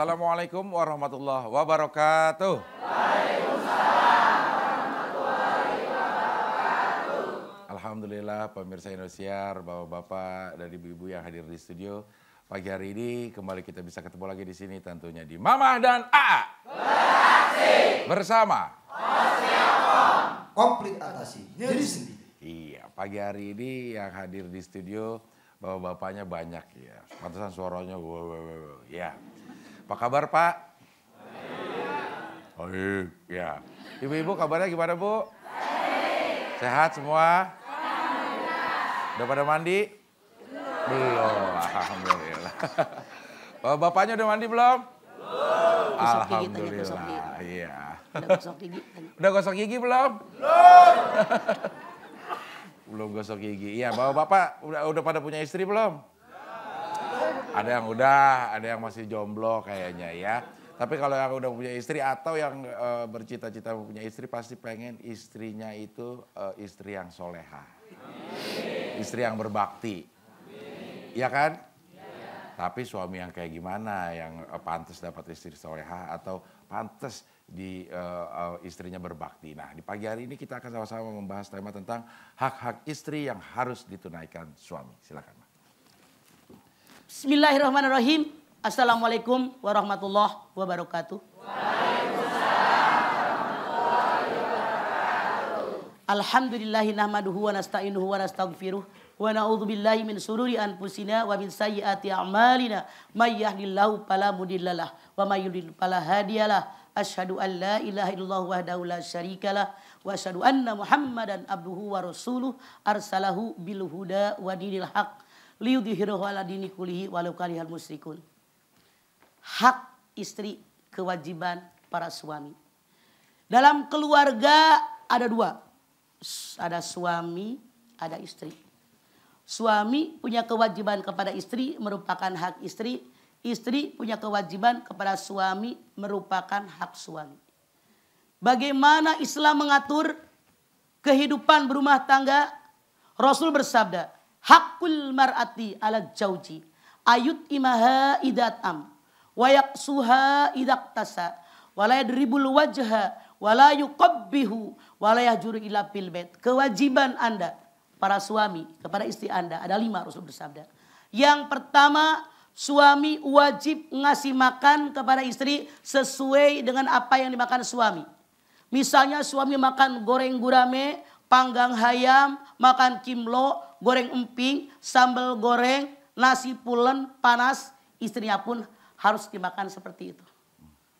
Assalamualaikum warahmatullahi wabarakatuh. Alhamdulillah pemirsa Indosiar, bapak-bapak dan ibu-ibu yang hadir di studio. Pagi hari ini kembali kita bisa ketemu lagi di sini tentunya di Mama dan AA. Bersama. komplit atasi diri sendiri. Iya, pagi hari ini yang hadir di studio bapak-bapaknya banyak ya. Pantesan suaranya wow, wow, wow. ya. Apa kabar Pak? Baik. ya. Ibu-ibu kabarnya gimana Bu? Sehat semua? Udah pada mandi? Belum. Alhamdulillah. Bapak-bapaknya udah mandi belum? Gigi. Alhamdulillah. Iya. Udah gosok gigi. Udah gosok gigi belum? Belum. belum gosok gigi. Iya, bapak-bapak udah udah pada punya istri belum? Ada yang udah, ada yang masih jomblo kayaknya ya. Tapi kalau yang udah punya istri atau yang eh, bercita-cita punya istri pasti pengen istrinya itu eh, istri yang soleha. Istri yang berbakti. Iya kan? Tapi suami yang kayak gimana yang eh, pantas dapat istri soleha atau pantas di eh, eh, istrinya berbakti. Nah di pagi hari ini kita akan sama-sama membahas tema tentang hak-hak istri yang harus ditunaikan suami. Silakan. Bismillahirrahmanirrahim. Assalamualaikum warahmatullahi wabarakatuh. Alhamdulillahi nahmaduhu wa nasta'inuhu wa nastaghfiruh wa na'udzu billahi min sururi anfusina wa min sayyiati a'malina may yahdihillahu fala mudhillalah wa may yudlil fala hadiyalah asyhadu an la ilaha illallah wahdahu la syarikalah wa asyhadu anna muhammadan abduhu wa rasuluh arsalahu bil huda wa dinil haq liyudhhirahu ala dini kullihi walau karihal musyrikun hak istri kewajiban para suami dalam keluarga ada dua ada suami, ada istri. Suami punya kewajiban kepada istri merupakan hak istri. Istri punya kewajiban kepada suami merupakan hak suami. Bagaimana Islam mengatur kehidupan berumah tangga? Rasul bersabda, Hakul mar'ati ala jauji ayut imaha idatam wayak suha idak tasa walayadribul wajha wala yuqabbihu wala yahjuru ila fil bait. Kewajiban Anda para suami kepada istri Anda ada lima Rasul bersabda. Yang pertama suami wajib ngasih makan kepada istri sesuai dengan apa yang dimakan suami. Misalnya suami makan goreng gurame, panggang hayam, makan kimlo, goreng emping, sambal goreng, nasi pulen panas, istrinya pun harus dimakan seperti itu.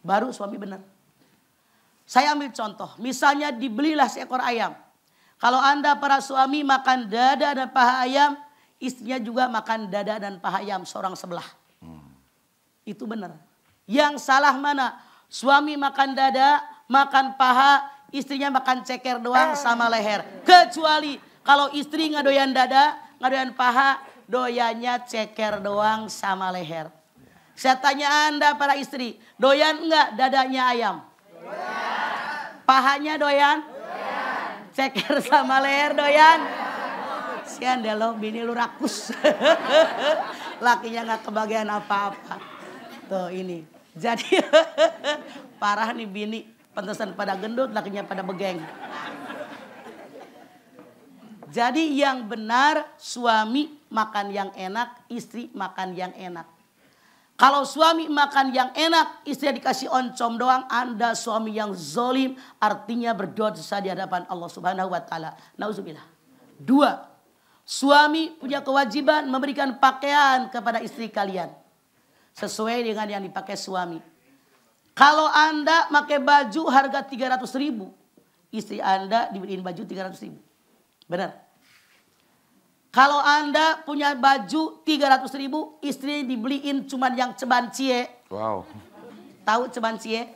Baru suami benar. Saya ambil contoh, misalnya dibelilah seekor ayam. Kalau Anda para suami makan dada dan paha ayam, istrinya juga makan dada dan paha ayam seorang sebelah. Itu benar. Yang salah mana? Suami makan dada, makan paha, istrinya makan ceker doang sama leher. Kecuali kalau istri nggak doyan dada, nggak doyan paha, doyannya ceker doang sama leher. Saya tanya Anda para istri, doyan nggak dadanya ayam? Pahanya doyan? Ceker sama leher doyan? Sian deh lo, bini lu rakus. Lakinya nggak kebagian apa-apa. Tuh ini. Jadi parah nih bini. Pantesan pada gendut, lakinya pada begeng. Jadi yang benar suami makan yang enak, istri makan yang enak. Kalau suami makan yang enak, istri dikasih oncom doang, Anda suami yang zolim, artinya berdosa di hadapan Allah Subhanahu wa taala. Nauzubillah. Dua, suami punya kewajiban memberikan pakaian kepada istri kalian sesuai dengan yang dipakai suami. Kalau Anda pakai baju harga 300 ribu, istri Anda dibeliin baju 300 ribu. Benar. Kalau Anda punya baju 300 ribu, istri dibeliin cuman yang ceban cie. Wow. Tahu ceban cie?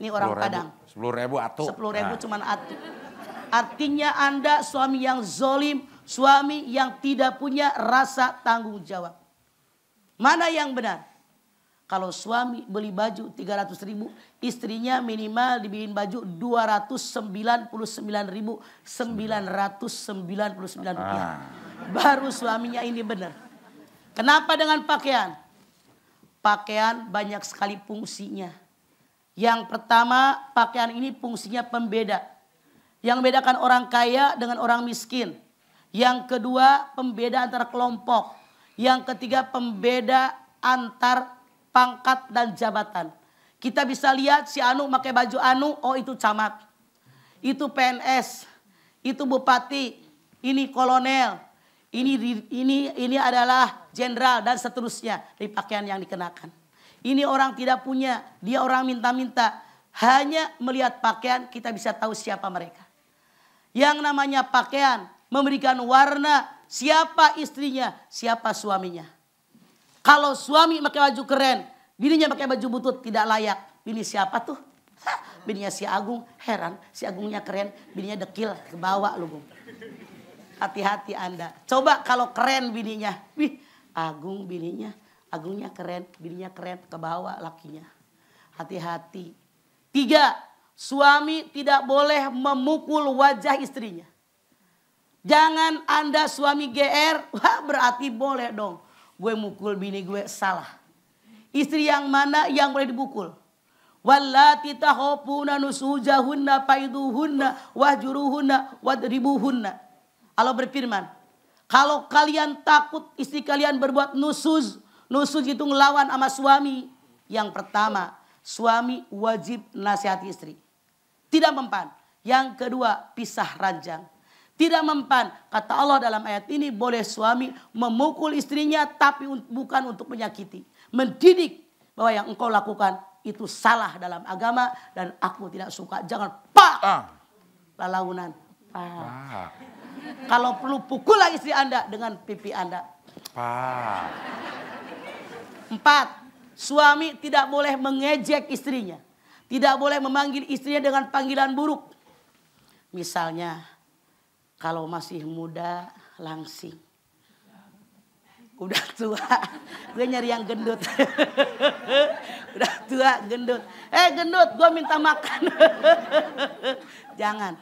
Ini orang Padang. Sepuluh ribu atuh. Sepuluh ribu Nah. cuman atu. Artinya Anda suami yang zolim, suami yang tidak punya rasa tanggung jawab. Mana yang benar? Kalau suami beli baju 300 ribu, istrinya minimal dibeliin baju 299 ribu 999 rupiah. Baru suaminya ini benar. Kenapa dengan pakaian? pakaian banyak sekali fungsinya. Yang pertama, pakaian ini fungsinya pembeda. Yang membedakan orang kaya dengan orang miskin. Yang kedua, pembeda antara kelompok. Yang ketiga, pembeda antar pangkat dan jabatan. Kita bisa lihat si Anu pakai baju Anu, oh itu camat. Itu PNS, itu bupati, ini kolonel, ini ini ini adalah jenderal dan seterusnya dari pakaian yang dikenakan. Ini orang tidak punya, dia orang minta-minta. Hanya melihat pakaian kita bisa tahu siapa mereka. Yang namanya pakaian memberikan warna siapa istrinya, siapa suaminya. Kalau suami pakai baju keren, bininya pakai baju butut tidak layak. Bini siapa tuh? Bininya si Agung, heran si Agungnya keren, bininya dekil ke bawah lu. Hati-hati Anda. Coba kalau keren bininya. Wih, Agung bininya Agungnya keren, bininya keren, ke bawah lakinya. Hati-hati. Tiga, suami tidak boleh memukul wajah istrinya. Jangan anda suami GR, wah berarti boleh dong. Gue mukul bini gue salah. Istri yang mana yang boleh dipukul? Wallati tahopuna nusujahunna paiduhunna wahjuruhunna wadribuhunna. Allah berfirman, kalau kalian takut istri kalian berbuat nusuz, Nusuk itu ngelawan sama suami. Yang pertama, suami wajib nasihati istri. Tidak mempan. Yang kedua, pisah ranjang. Tidak mempan. Kata Allah dalam ayat ini boleh suami memukul istrinya tapi bukan untuk menyakiti. Mendidik bahwa yang engkau lakukan itu salah dalam agama dan aku tidak suka. Jangan pak. Ah. Lalaunan. Pak. Ah. Kalau perlu pukullah istri Anda dengan pipi Anda. Pak. Empat, suami tidak boleh mengejek istrinya. Tidak boleh memanggil istrinya dengan panggilan buruk. Misalnya, kalau masih muda, langsing. Udah tua, gue nyari yang gendut. Udah tua, gendut. Eh gendut, gue minta makan. Jangan.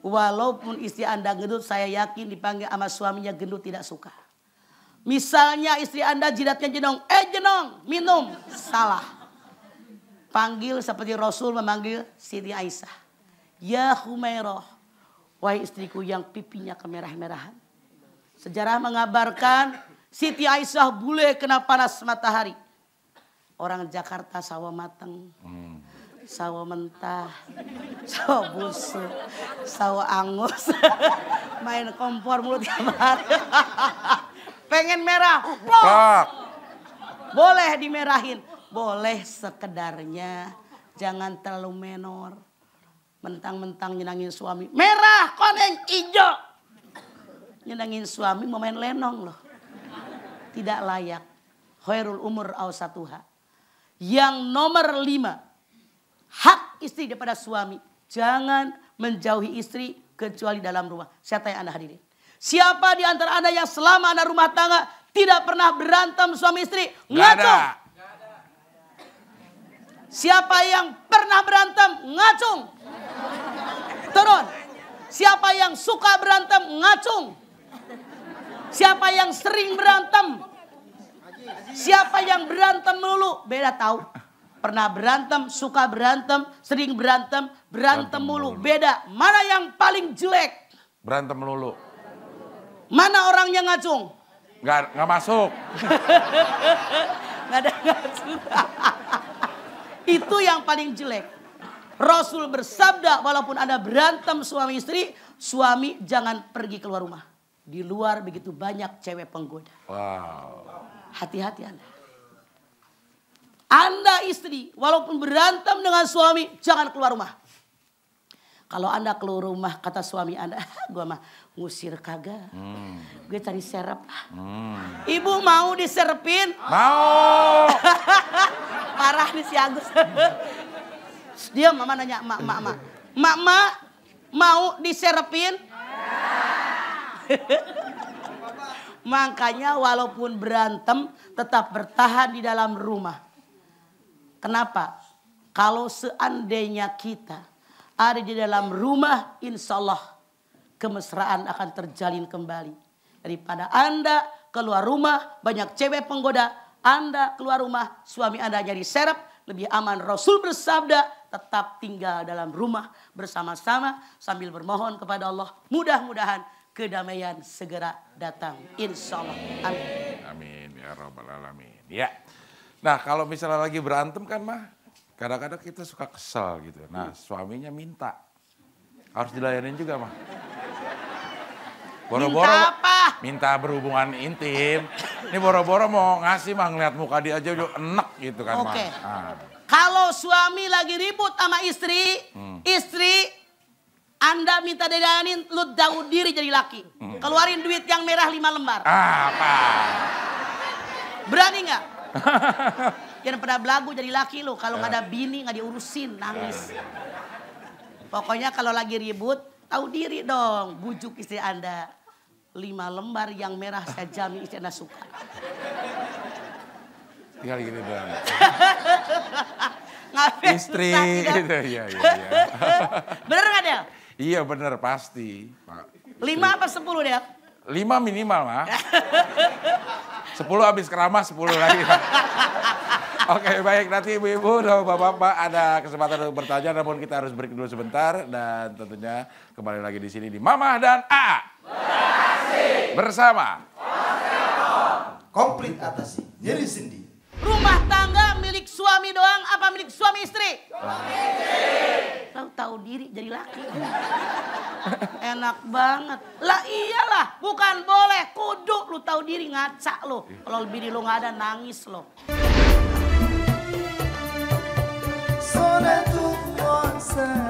Walaupun istri anda gendut, saya yakin dipanggil sama suaminya gendut tidak suka. Misalnya istri Anda jidatnya jenong, eh jenong, minum. Salah. Panggil seperti Rasul memanggil Siti Aisyah. Ya Humairah, wahai istriku yang pipinya kemerah-merahan. Sejarah mengabarkan Siti Aisyah bule kena panas matahari. Orang Jakarta sawah mateng. Hmm. Sawah mentah, sawah busuk, sawah angus, main kompor mulut hari. Pengen merah. Plok. Boleh dimerahin. Boleh sekedarnya. Jangan terlalu menor. Mentang-mentang nyenangin suami. Merah koneng hijau. Nyenangin suami mau main lenong loh. Tidak layak. Khairul umur awsatuha. Yang nomor lima. Hak istri daripada suami. Jangan menjauhi istri kecuali dalam rumah. Saya tanya anda hadirin. Siapa di antara Anda yang selama Anda rumah tangga tidak pernah berantem suami istri? Ngacung. Siapa yang pernah berantem? Ngacung. Turun. Siapa yang suka berantem? Ngacung. Siapa yang sering berantem? Siapa yang berantem dulu? Beda tahu. Pernah berantem, suka berantem, sering berantem, berantem, mulu. Beda. Mana yang paling jelek? Berantem melulu. Mana orang yang ngacung? Nggak, nggak masuk. nggak ada ngacung. Itu yang paling jelek. Rasul bersabda walaupun ada berantem suami istri, suami jangan pergi keluar rumah. Di luar begitu banyak cewek penggoda. Wow. Hati-hati Anda. Anda istri, walaupun berantem dengan suami, jangan keluar rumah. Kalau Anda keluar rumah, kata suami Anda, gue mah ngusir kagak. Hmm. Gue cari serep. Hmm. Ibu mau diserepin? Mau. Parah nih si Agus. Dia mama nanya, mak, mak, mak. Mak, mak mau diserepin? Makanya walaupun berantem tetap bertahan di dalam rumah. Kenapa? Kalau seandainya kita ada di dalam rumah, insya Allah kemesraan akan terjalin kembali. Daripada Anda keluar rumah banyak cewek penggoda, Anda keluar rumah, suami Anda jadi serep, lebih aman. Rasul bersabda, tetap tinggal dalam rumah bersama-sama sambil bermohon kepada Allah. Mudah-mudahan kedamaian segera datang. Insya Allah. Amin. Amin ya robbal alamin. Ya. Nah kalau misalnya lagi berantem kan mah kadang-kadang kita suka kesel gitu. Nah suaminya minta harus dilayanin juga mah. Boro-boro Minta apa? minta berhubungan intim. Ini boro-boro mau ngasih mah ngeliat muka dia aja udah enek gitu kan. Oke. Nah, Kalau suami lagi ribut sama istri, Hmm. istri Anda minta didayanin, lu tahu diri jadi laki. Hmm. Keluarin duit yang merah lima lembar. Ah, apa? Berani nggak? Jangan pada belagu jadi laki lo. Kalau nggak ada bini nggak diurusin, nangis. Pokoknya kalau lagi ribut, tahu diri dong. Bujuk istri Anda. Lima lembar yang merah saya jamin istri Anda suka. Tinggal gini doang. Ngapain Istri gitu. Iya, iya, iya. Bener nggak Del? Iya bener pasti. Pak. Lima apa sepuluh Del? Lima minimal mah. Sepuluh habis keramas, sepuluh lagi. Oke baik nanti ibu-ibu dan bapak-bapak ada kesempatan untuk bertanya namun kita harus break dulu sebentar dan tentunya kembali lagi di sini di Mama dan A. Bersama. komplit atasi nyeri sendi Rumah tangga milik suami doang apa milik suami istri? Suami istri. Tahu tahu diri jadi laki. Enak banget. Lah iyalah, bukan boleh. Kudu lu tahu diri ngaca lo. Kalau lebih di lu nggak ada nangis lo. Sonatun konser.